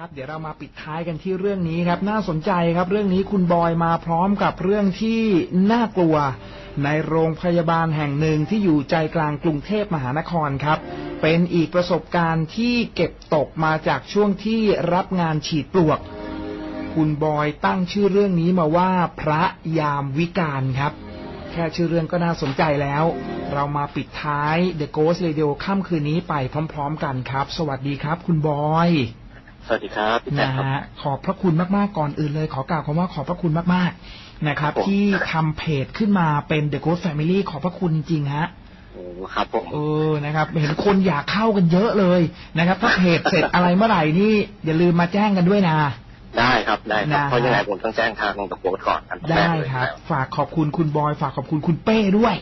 ครับเดี๋ยวเรามาปิดท้ายกันที่เรื่องนี้ครับ น่าสนใจครับเรื่องนี้คุณบอยมาพร้อมกับเรื่องที่น่ากลัว ในโรงพยาบาลแห่งหนึ่งที่อยู่ใจกลางกรุงเทพมหานครครับ เป็นอีกประสบการณ์ที่เก็บตกมาจากช่วงที่รับงานฉีดปลวก คุณบอยตั้งชื่อเรื่องนี้มาว่าพระยามวิการครับ แค่ชื่อเรื่องก็น่าสนใจแล้ว เรามาปิดท้าย The Ghost Radio ค่ำคืนนี้ไปพร้อม ๆ กันครับ สวัสดีครับ คุณบอย สวัสดีครับพี่แจ๊นะคครับฮะขอบพระคุณมากๆก่อนอื่นเลยขอกล่าวคำว่าขอบพระคุณมากๆนะครับครับผมที่ทำเพจขึ้นมาเป็น The Ghost Family ขอบพระคุณจริงๆฮะโอ้ครับผมเออนะครับ เห็นคนอยากเข้ากันเยอะเลยนะครับ ถ้าเพจเสร็จอะไรเมื่อไหร่นี่อย่าลืมมาแจ้งกันด้วยนะได้ครับได้ครับนะฮะเพราะยังไงผมต้องแจ้งทางตะโกนก่อนอันดับแรได้กเลยครับแล้วฝากขอบคุณคุณบอย ฝากขอบคุณคุณเป้ด้วย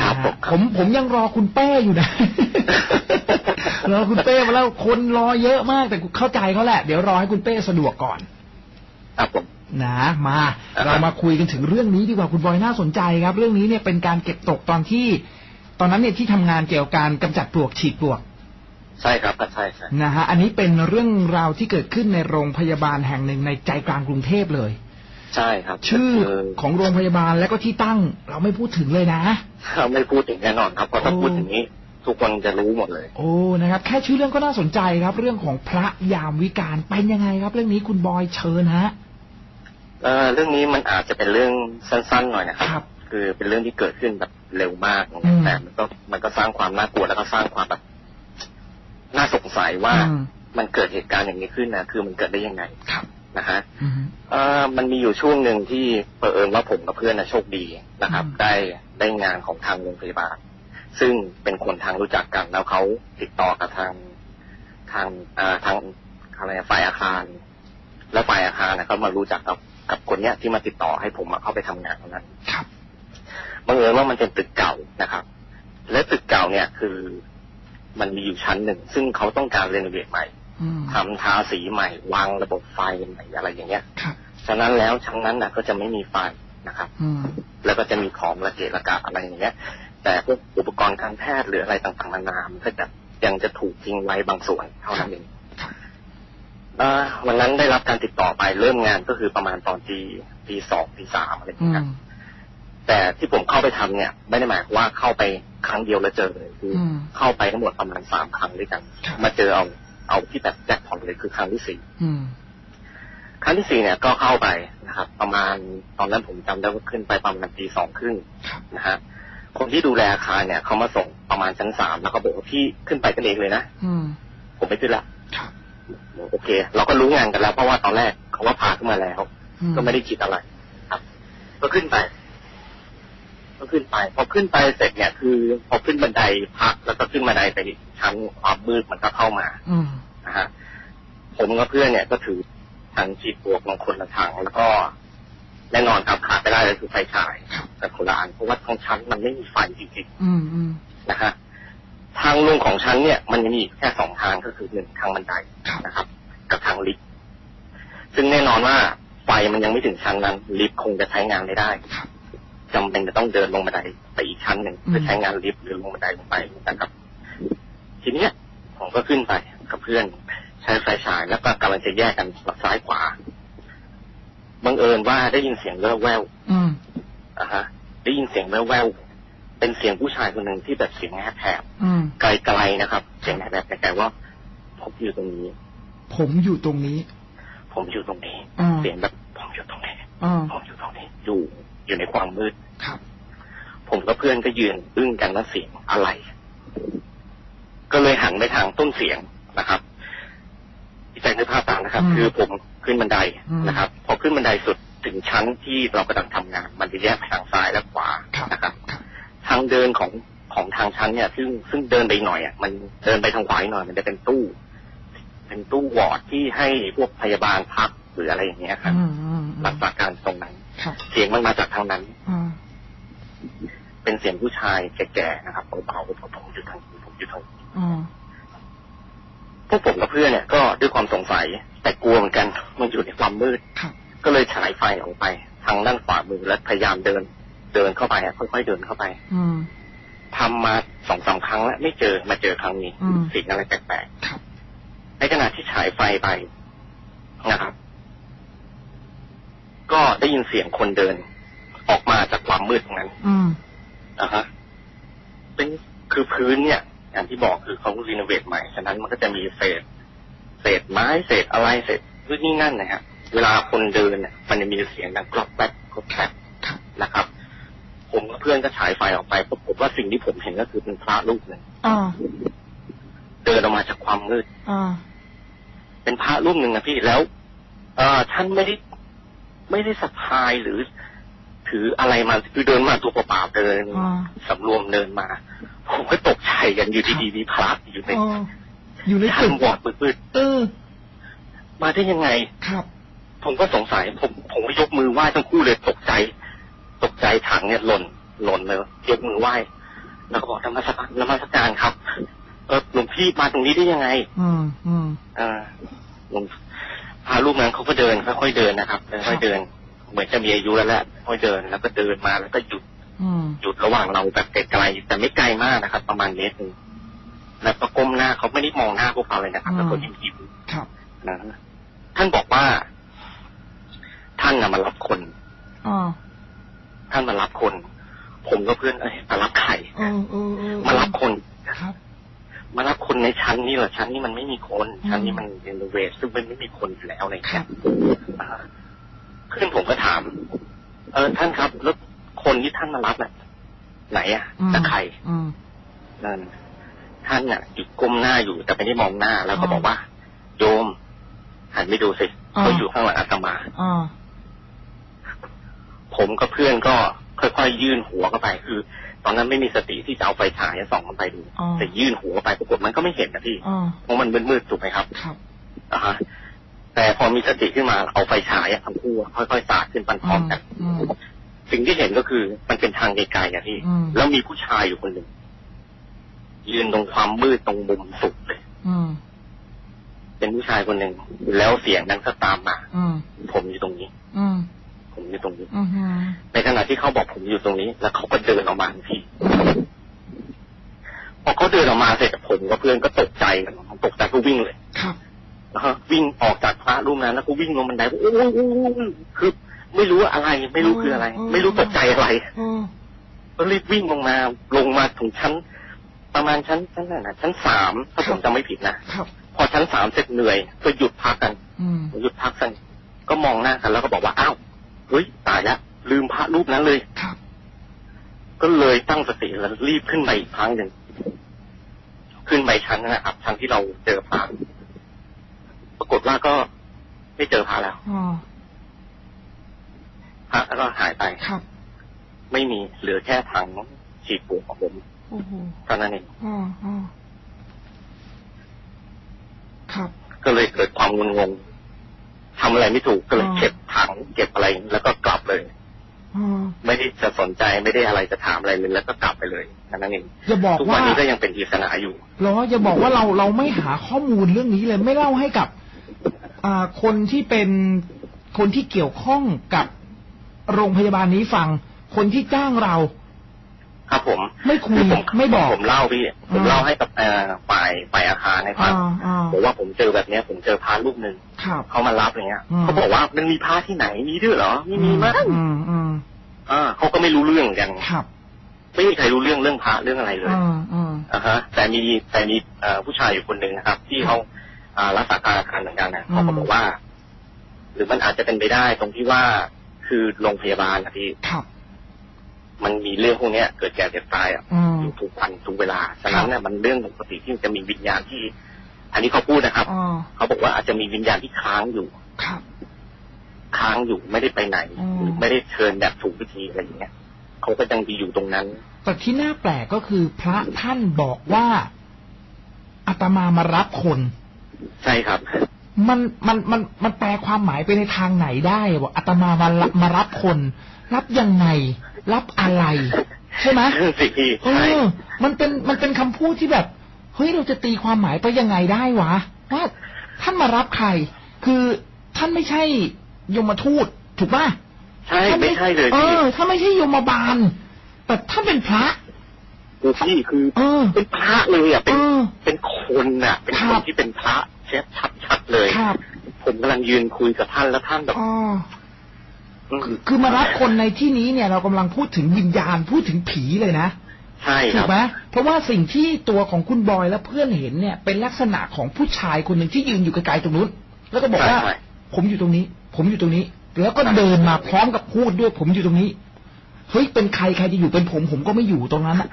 ครันะบฮะผมผมผมยังรอคุณเป้อยู่นะรอคุณเป้มาแล้วคนรอเยอะมากแต่เข้าใจเขาแหละ เดี๋ยวรอให้คุณเป้สะดวกก่อนครับผมนะมาอ่าฮะเรามาคุยกันถึงเรื่องนี้ดีกว่าคุณบอยน่าสนใจครับ เรื่องนี้เนี่ยเป็นการเก็บตกตอนที่ ตอนนั้นเนี่ยที่ทำงานเกี่ยวกับการกำจัดปลวกฉีดปลวก ใช่ครับใช่ใช่นะฮะอันนี้เป็นเรื่องราวที่เกิดขึ้นในโรงพยาบาลแห่งหนึ่งในใจกลางกรุงเทพเลย ใช่ครับชื่อคือของโรงพยาบาลและก็ที่ตั้ง เราไม่พูดถึงเลยนะเราไม่พูดถึงแน่นอนครับเพราะถ้าโอ้พูดถึงนี้ ทุกคนจะรู้หมดเลย โอ้นะครับ แค่ชื่อเรื่องก็น่าสนใจครับ เรื่องของพระยามวิการเป็นยังไงครับ เรื่องนี้คุณบอยเชิญฮะเอ่อเรื่องนี้มันอาจจะเป็นเรื่องสั้นๆหน่อยนะคครัรับบคือเป็นเรื่องที่เกิดขึ้นแบบเร็วมากอืมแต่มันก็มันก็สร้างความน่ากลัวแล้วก็สร้างความแบบน่าสงสัยว่าอืมมันเกิดเหตุการณ์อย่างนี้ขึ้นนะคือมันเกิดได้ยังไงครับ นะฮะอืมเอ่อมันมีอยู่ช่วงหนึ่งที่เผอิญว่าผมกับเพื่อนนะโชคดีนะครับอืมได้ได้งานของทางโรงพยาบาล ซึ่งเป็นคนทางรู้จักกัน แล้วเขาติดต่อกับทางทางเอ่อทางอะไรนะฝ่ายอาคาร แล้วฝ่ายอาคารนะก็มารู้จักกับกับคนเนี้ยที่มาติดต่อให้ผมมาเข้าไปทำงานตรงนั้นครับบังเอิญว่ามันเป็นตึกเก่านะครับ และตึกเก่าเนี่ยคือมันมีอยู่ชั้นหนึ่ง ซึ่งเขาต้องการเรโนเวทใหม่อืม ทำทาสีใหม่ วางระบบไฟใหม่อะไรอย่างเงี้ยครับฉะนั้นแล้วชั้นนั้นน่ะก็จะไม่มีไฟนะครับอืมแล้วก็จะมีของระเกะระกะอะไรอย่างเงี้ย แต่พวกอุปกรณ์การแพทย์หรืออะไรต่างๆนานามันก็จะยังจะถูกทิ้งไว้บางส่วนเท่านั้นเองครับเอ่อวันนั้นได้รับการติดต่อไปเริ่มงานก็คือประมาณตอนตีตีสองตีสามอะไรอย่างอืเงี้ยคมรับแต่ที่ผมเข้าไปทำเนี่ย ไม่ได้หมายความว่าเข้าไปครั้งเดียวแล้วเจอเลยคืออมเข้าไปทั้งหมดประมาณสามครั้งด้วยกันครับมาเจอเอา เอาที่แบบแจ็คพอตเลยคือครั้งที่สี่อืมครั้งที่สี่เนี่ยก็เข้าไปนะครับ ประมาณตอนนั้นผมจำได้ว่าขึ้นไปประมาณตีสองครึ่งครับนะฮะคนที่ดูแลอาคารเนี่ยเขามาส่งประมาณชั้นสามแล้วก็บอกว่าพี่ขึ้นไปกันเองเลยนะอืมผมไม่ขึ้นละครับโอเค เราก็รู้งานกันแล้ว เพราะว่าตอนแรกเขาว่าพาขึ้นมาแล้วอืก็ไม่ได้คิดอะไร ครับ ก็ขึ้นไป ก็ขึ้นไป พอขึ้นไปเสร็จเนี่ยคือพอขึ้นบันไดพักแล้วก็ขึ้นบันไดไปชั้นความมืดมันก็เข้ามาอืมนะฮะผมกับเพื่อนเนี่ยก็ถือถังฉีดปลวกลงคนละถังแล้วก็แน่นอนครับขาดไม่ได้เลยคือไฟฉายครับแต่คนละอันเพราะว่าทั้งชั้นมันไม่มีไฟจริงอืมอืมๆนะฮะทางลงของชั้นเนี่ย มันจะมีแค่สองทางก็คือหนึ่งทางบันไดครับนะครับ กับทางลิฟต์ซึ่งแน่นอนว่าไฟมันยังไม่ถึงชั้นนั้นลิฟต์คงจะใช้งานไม่ได้ครับ จำเป็นจะต้องเดินลงบันไดไปอีกชั้นหนึ่งอืมเพื่อใช้งานลิฟต์หรือลงบันไดลงไปนะครับ ทีเนี้ยผมก็ขึ้นไปกับเพื่อนใช้ไฟฉายแล้วก็กำลังจะแยกกันซ้ายขวาบังเอิญว่าได้ยินเสียงแว่วอืมๆอะฮะ ได้ยินเสียงแว่วๆเป็นเสียงผู้ชายคนหนึ่งที่แบบเสียงแหบอืมๆไกลๆนะครับ เสียงแหบๆไกลๆว่าผมอยู่ตรงนี้ ผมอยู่ตรงนี้ ผมอยู่ตรงนี้อ่าเสียงแบบผมอยู่ตรงนี้อ่าผมอยู่ตรงนี้อยู่ อยู่ในความมืดครับ ผมกับเพื่อนก็ยืนอึ้งกันว่าเสียงอะไร ก็เลยหันไปทางต้นเสียงนะครับพี่แจ็คนึกภาพตามนะครับ อืม คือผมขึ้นบันไดอืมนะครับ พอขึ้นบันไดสุดถึงชั้นที่เรากำลังทำงาน มันจะแยกไปทางซ้ายและขวาครับนะครับ ครับ ทางเดินของของทางชั้นเนี่ย ซึ่งซึ่งเดินไปหน่อยอะมันเดินไปทางขวาอีกหน่อย มันจะเป็นตู้ เป็นตู้วอร์ดที่ให้พวกพยาบาลพัก หรืออะไรอย่างเงี้ยครับอืมอืมอืมรักษาการตรงนั้นครับเสียงมันมาจากทางนั้นอ่าเป็นเสียงผู้ชายแก่ๆนะครับเบาๆผมอยู่ทางนี้ผมอยู่ทางนี้อ่าพวกผมกับเพื่อนเนี่ยก็ด้วยความสงสัย แต่กลัวเหมือนกันมันอยู่ในความมืดครับก็เลยฉายไฟออกไป ทางด้านขวามือและพยายามเดิน เดินเข้าไปอะค่อยๆเดินเข้าไป อืมทำมาสองสามครั้งแล้วไม่เจอมาเจอครั้งนี้อืมสิ่งอะไรแปลกครับๆในขณะที่ฉายไฟไปนะครับ ก็ได้ยินเสียงคนเดิน ออกมาจากความมืดตรงนั้น อืมนะฮะเป็นคือพื้นเนี่ย อย่างที่บอกคือเขารีโนเวทใหม่ ฉะนั้นมันก็จะมีเศษ เศษไม้เศษอะไรเศษนู่นนี่นั่นนะฮะ เวลาคนเดินเนี่ยมันจะมีเสียงดังกรอบแกรบกรอบแกรบครับนะครับ ผมกับเพื่อนก็ฉายไฟออกไปปรากฏว่าสิ่งที่ผมเห็นก็คือเป็นพระรูปหนึ่งอ่าเดินออกมาจากความมืดอ่าเป็นพระรูปหนึ่งนะพี่แล้ว เอ่อท่านไม่ได้ ไม่ได้สะพายหรือถืออะไรมาคือเดินมาตัวเปล่าๆเดินอ่าสำรวมเดินมาผมก็ตกใจกันอยู่ดีๆมีพระอยู่ในอ๋ออยู่ในชั้ตึนกวอดมืดเออๆมาได้ยังไงครับ ผมก็สงสัย ผมผมก็ยกมือไหว้ทั้งคู่เลยตกใจ ตกใจถังเนี่ยหล่นหล่นเลยยกมือไหว้แล้วก็บอกนมัสการนมัสการครับ เออหลวงพี่มาตรงนี้ได้ยังไง อืมอืมเอ่าหลวง พาลูกนั้นเขาก็เดินค่อยๆเดินนะครับค่อยๆเดิน เหมือนจะมีอายุแล้วแหละค่อยเดินแล้วก็เดินมาแล้วก็หยุดอืมหยุดระหว่างเราแบบไกลๆแต่ไม่ไกลมากนะครับ ประมาณเมตรหนึงแล้วก็ก้มหน้าเขาไม่ได้มองหน้าพวกเราเลยนะครับแล้วก็ยิ้มยิ้มครับๆนะท่านบอกว่า ท่านน่ะมารับคนอ่าท่านมารับคน ผมก็เพื่อนเอ้ยมารับใครเออเออเออมารับคนครับ มารับคนในชั้นนี้เหรอชั้นนี้มันไม่มีคนอืมชั้นนี้มันเรโนเวทซึ่งมันไม่มีคนอยู่แล้วในคแครัมบป์อ่าเพื่อนผมก็ถาม เออท่านครับแล้วคนที่ท่านมารับน่ะ ไหนอะอืมจะใครอืมนั่นท่านน่ะอยู่ก้มหน้าอยู่แต่ไม่ได้มองหน้า แล้วก็อ๋อบอกว่า โยมหันไปดูสิอ๋อเขาอยู่ข้างหลังอาตมาอ่าผมกับเพื่อนก็ ค่อยๆยื่นหัวเข้าไป คือ ตอนนั้นไม่มีสติที่จะเอาไฟฉายส่องเข้าไปดูอ๋อแต่ยื่นหัวไปปรากฏมันก็ไม่เห็นนะพี่อ่าเพราะมันมืดๆถูกไหมครับครับอ่าฮะแต่พอมีสติขึ้นมาเอาไฟฉายอะทั้งคู่อะค่อยๆสาดขึ้นพร้อมๆกันอืมสิ่งที่เห็นก็คือมันเป็นทางไกลๆอะพี่อืมแล้วมีผู้ชายอยู่คนหนึ่งยืนตรงความมืดตรงมุมสุดเลยอืมเป็นผู้ชายคนหนึ่งแล้วเสียงนั้นก็ตามมาอืมผมอยู่ตรงนี้อืมผมอยู่ต รงนี้อืมอืมในขณะที่เขาบอกผมอยู่ตรงนี้ แล้วเขาก็เดินออกมาทันทีพอเขาเดินออกมาเสร็จผมกับเพื่อนก็ตกใจกันตกใจก็วิ่งเลยครับนะฮะวิ่งออกจากพระรูปนั้น แล้วก็วิ่งลงบันไดโอ้ยโอ้ยโอ้ยคือไม่รู้อะไร ไม่รู้คืออะไร ไม่รู้ตกใจอะไรอืมก็รีบวิ่งลงมา ลงมาถึงชั้น ประมาณชั้นชั้นไหนนะชั้นสามถ้าผมจำไม่ผิดนะครับพอชั้นสามเสร็จเหนื่อย ก็หยุดพักกันอืมหยุดพักกัน ก็มองหน้ากันแล้วก็บอกว่าอ้าว เฮ้ยตายแล้วลืมพระรูปนั้นเลยครับ ก็เลยตั้งสติแล้วรีบขึ้นไปอีกครั้งหนึ่งขึ้นไปชั้นนั้นนะครับชั้นที่เราเจอพระปรากฏว่าก็ไม่เจอพระแล้วอ่าพระก็หายไปครับ ไม่มีเหลือแค่ถังฉีดปูของผมโอ้โหเท่านั้นเองอ่าอ่าครับ ก็เลยเกิดความงุนงง ทำอะไรไม่ถูกก็เลยอ๋อเก็บถังเก็บอะไรแล้วก็กลับเลยอ่าไม่ได้จะสนใจไม่ได้อะไรจะถามอะไรเลยแล้วก็กลับไปเลยเท่านั้นเองอย่าบอกทุกวัว่านนี้ก็ยังเป็นปริศนาอยู่เหรออย่าบอกว่าเราเราไม่หาข้อมูลเรื่องนี้เลยไม่เล่าให้กับอ่าคนที่เป็นคนที่เกี่ยวข้องกับโรงพยาบาลนี้ฟัง คนที่จ้างเรา ครับผมไม่คุยคือผมไม่บอกผมเล่าพี่ผมอ่าเล่าให้กับเอ่อฝ่ายฝ่ายอาคารในฟังอ่าอ่าบอกว่าผมเจอแบบเนี้ย ผมเจอพระรูปหนึ่งครับเขามารับอย่างเงี้ยอืมเขาบอกว่ามันมีพระที่ไหนมีด้วยเหรอไม่มีมั้งอืมอืมอ่าเขาก็ไม่รู้เรื่องเหมือนกันครับไม่มีใครรู้เรื่องเรื่องพระเรื่องอะไรเลยอืมอืมอ่าฮะ แต่มีแต่มีเอ่อผู้ชายอยู่คนหนึ่งนะครับ ที่เขาอ่ารักษาการอาคารเหมือนกันนะอืมเขาก็บอกว่า หรือมันอาจจะเป็นไปได้ตรงที่ว่าคือโรงพยาบาลนะพี่ครับ มันมีเรื่องพวกเนี้ยเกิดแก่เจ็บตายอะอืมอยู่ทุกวันทุกเวลาฉะนั้นเนี่ยมันเรื่องปกติที่จะมีวิญญาณที่ อันนี้เขาพูดนะครับอ่าเขาบอกว่าอาจจะมีวิญญาณที่ค้างอยู่ครับค้างอยู่ไม่ได้ไปไหนอืมหรือไม่ได้เชิญแบบถูกวิธีอะไรอย่างเงี้ยเขาก็ยังดีอยู่ตรงนั้นแต่ที่น่าแปลกก็คือพระท่านบอกว่าอาตมามารับคน ใช่ครับ มันมันมันมันแปลความหมายไปในทางไหนได้ว่าอาตมามารับมารับคน รับยังไง รับอะไร ใช่ไหมนั่นสิพี่เอใช่อมันเป็นมันเป็นคำพูดที่แบบเฮ้ยเราจะตีความหมายไปยังไงได้วะว่าท่านมารับใคร คือท่านไม่ใช่ยมทูตถูกป่ะใช่ท่านไม่ใช่เลยเอพี่อถ้าไม่ใช่ยมบาล แต่ท่านเป็นพระคือพี่คือเออเป็นพระเลยอะเอเป็นอเป็นคนน่ะ เป็นคครันบที่เป็นพระ เช็ดชัดๆเลยครับผผมกำลังยืนคุยกับท่านแล้วท่านแบบอ๋ออืมคือคือมารับคนในที่นี้เนี่ย เรากำลังพูดถึงวิญญาณพูดถึงผีเลยนะใช่คถูรักบไหมเพราะว่าสิ่งที่ตัวของคุณบอยและเพื่อนเห็นเนี่ย เป็นลักษณะของผู้ชายคนหนึ่งที่ยืนอยู่ไกลๆตรงนู้นแล้วก็บอกว่าใช่ใช่ผมอยู่ตรงนี้ ผมอยู่ตรงนี้ แล้วก็เดินมาพร้อมกับพูดด้วย ผมอยู่ตรงนี้เฮ้ยเป็นใครใครจะอยู่เป็นผมผมก็ไม่อยู่ตรงนั้นอะ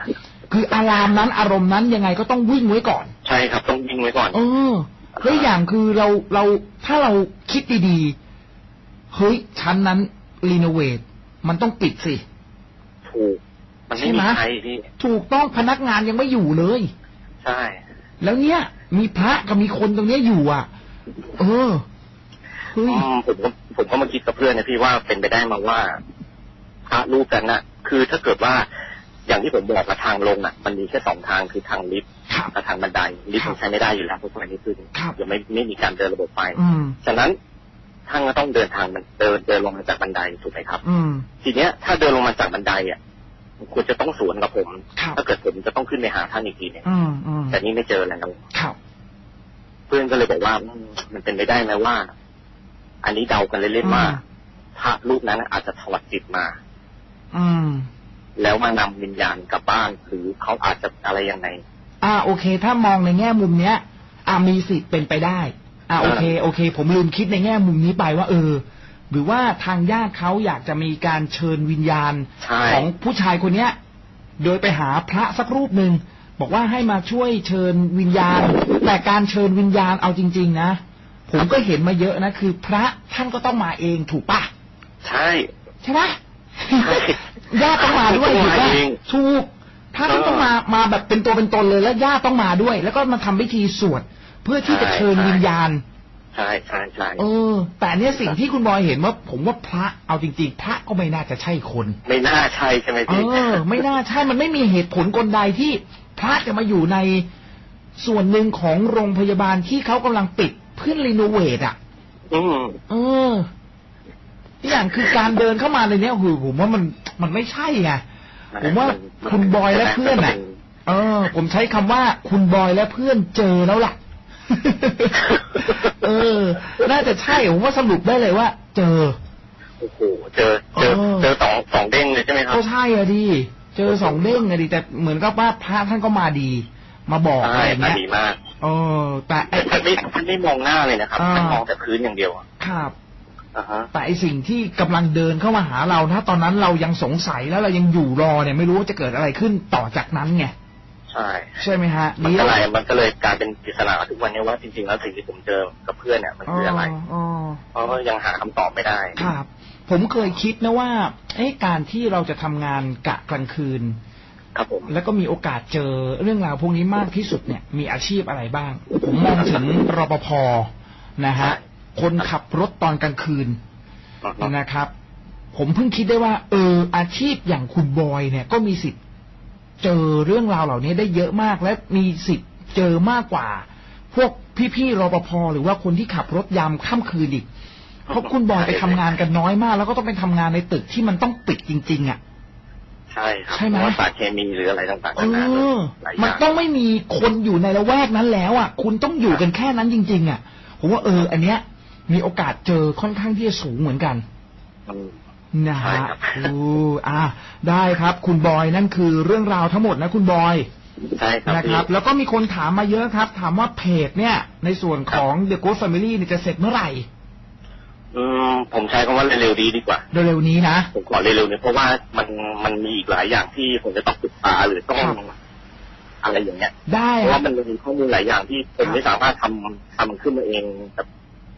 คืออารามนั้นอารมณ์นั้นยังไงก็ต้องวิ่งไว้ก่อน ใช่ครับต้องยิงไว้ก่อนเออ แล้วอีกอย่างคือเราเราถ้าเราคิดดีๆ เฮ้ยชั้นนั้นรีโนเวทมันต้องปิดสิ ถูก มันไม่ใช่ไหมีมใครพี่ ถูกต้องพนักงานยังไม่อยู่เลย ใช่ แล้วเนี่ยมีพระกับมีคนตรงเนี้ยอยู่อะ เออเฮ้ยอืมผมก็ผมก็มาคิดกับเพื่อนนะพี่ว่าเป็นไปได้มาว่าพระรูปกันน่ะ คือถ้าเกิดว่าอย่างที่ผมบอกกับทางลงอะ มันมีแค่สองทางคือทางลิฟต์ ครับกับทางบันไดลิฟต์ครับมันใช้ไม่ได้อยู่แล้วเพราะสมัยนี้คือครับยังไม่ไม่มีการเดินระบบไฟอืมฉะนั้นท่านก็ต้องเดินทางมันเดินเดินลงมาจากบันไดถูกไหมครับอืมทีเนี้ยถ้าเดินลงมาจากบันไดอะควรจะต้องสวนกับผมครับถ้าเกิดผมจะต้องขึ้นไปหาท่านอีกทีเนี่ยอืมอืมแต่นี่ไม่เจอแล้วครับเพื่อนก็เลยบอกว่าอืมมันเป็นไปได้ไหมว่า อันนี้เดากันเล่นๆว่าอืมพระรูปนั้นอาจจะถอดจิตมา อืมแล้วมานำวิญญาณกลับบ้านหรือเขาอาจจะอะไรยังไง อ่าโอเค ถ้ามองในแง่มุมเนี้ย อ่ามีสิทธิ์เป็นไปได้ อ่าโอเคโอเค ผมลืมคิดในแง่มุมนี้ไปว่า เออ หรือว่าทางญาติเขาอยากจะมีการเชิญวิญญาณใช่ของผู้ชายคนเนี้ย โดยไปหาพระสักรูปหนึ่งบอกว่าให้มาช่วยเชิญวิญญาณ แต่การเชิญวิญญาณเอาจริง ๆ นะผมก็เห็นมาเยอะนะคือ พระท่านก็ต้องมาเองถูกปะใช่ใช่ไหมใช่ญาติต้องมาด้วยต้องถูกมาปะเองถูก พระท่านเออต้องมามาแบบเป็นตัวเป็นตนเลย แล้วญาติต้องมาด้วย แล้วก็มาทำพิธีสวดเพื่อที่จะใช่เชิญใช่วิญญาณ ใช่ใช่ใช่เออ แต่อันเนี้ยสิ่งที่คุณบอยเห็นว่าผมว่าพระเอาจริง ๆ พระก็ไม่น่าจะใช่คน ไม่น่าใช่ใช่ไหมเอพี่อ ไม่น่าใช่มันไม่มีเหตุผลกลใดที่พระจะมาอยู่ในส่วนหนึ่งของโรงพยาบาลที่เขากำลังปิดเพื่อรีโนเวทอะ อืม เอออีกอย่างคือการเดินเข้ามาในเนี้ยคือผมว่ามันมันไม่ใช่ไง ผมว่าคุณบอยและเพื่อนน่ะ เออ ผมใช้คำว่าคุณบอยและเพื่อนเจอแล้วล่ะ เออ น่าจะใช่ผมว่าสรุปได้เลยว่า เจอโอ้โหเจอเจอเออเจอสองสองเด้งเลยใช่ไหมครับก็ใช่อะดิเจอสองเด้งอะดิแต่เหมือนกับว่าพระท่านก็มาดี มาบอกอะไรใช่อย่างมาเงี้ยดีมากเออแต่ไอ้ท่านไม่ท่านไม่มองหน้าเลยนะครับอ่าท่านมองแต่พื้นอย่างเดียวอะครับอ่าฮะ แต่ไอสิ่งที่กำลังเดินเข้ามาหาเราถ้าตอนนั้นเรายังสงสัยแล้วเรายังอยู่รอเนี่ยไม่รู้ว่าจะเกิดอะไรขึ้นต่อจากนั้นไงใช่ใช่ไหมฮะมันนี่ก็เลยมันก็เลยกลายเป็นปริศนาทุกวันนี้ว่าจริงๆแล้วสิ่งที่ผมเจอกับเพื่อนเนี่ยมันคืออะไรอ๋อเพราะว่ายังหาคำตอบไม่ได้ครับ ผมเคยคิดนะว่าเอ้การที่เราจะทำงานกะกลางคืน ครับผมแล้วก็มีโอกาสเจอเรื่องราวพวกนี้มากที่สุดเนี่ย มีอาชีพอะไรบ้าง ผมมองถึงรปภนะฮะ คนขับรถตอนกลางคืนอือฮึนะครับ ผมเพิ่งคิดได้ว่า เออ อาชีพอย่างคุณบอยเนี่ย ก็มีสิทธิ์เจอเรื่องราวเหล่านี้ได้เยอะมากและมีสิทธิ์เจอมากกว่า พวกพี่ๆรปภหรือว่าคนที่ขับรถยามค่ำคืนอีกเพราะคุณบอยไปทำงานกันน้อยมาก แล้วก็ต้องไปทำงานในตึกที่มันต้องปิดจริง ๆ อะ ใช่ครับใช่ไหมเพราะว่าสารเคมีหรืออะไรต่างๆเอนานาอหลายอมันย่างต้องไม่มีคนอยู่ในละแวกนั้นแล้วอะ คุณต้องอยู่กันแค่นั้นจริง ๆ อะผมว่าเออ อันเนี้ย มีโอกาสเจอค่อนข้างที่จะสูงเหมือนกันอืมนะใช่ฮะครับโอ้อ่า ได้ครับ คุณบอยนั่นคือเรื่องราวทั้งหมดนะ คุณบอยใช่ครับนะครับพี่แล้วก็มีคนถามมาเยอะครับ ถามว่าเพจเนี่ย ในส่วนของ The Ghost Family เนี่ยจะเสร็จเมื่อไหร่ อืมผมใช้คำว่าเร็วๆดีดีกว่าเร็วๆนี้นะผมขอเร็วๆเนี่ยเพราะว่ามันมันมีอีกหลายอย่างที่ผมจะต้องศึกษาหรือต้องครับอะไรอย่างเงี้ยได้เพราะครัว่าบมันมีข้อมูลหลายอย่างที่ผครัมบไม่สามารถทำทำขึ้นมาเองแบบ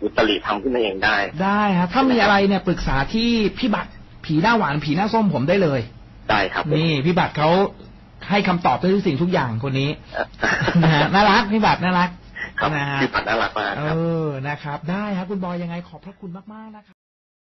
อุตริทำขึ้นมาเองได้ ได้ครับถ้ามีอะไรเนี่ยปรึกษาที่พี่บัตรผีหน้าหวานผีหน้าส้มผมได้เลยได้ครับผมนี่พี่บัตรเขาให้คำตอบได้ทุกสิ่งทุกอย่างคนนี้เอ่อนะฮะน่ารักพี่บัตรน่ารักครับนะฮะพี่ปัดน่ารักมากเอครับอนะครับ ได้ครับคุณบอยยังไงขอบพระคุณมากๆนะครับ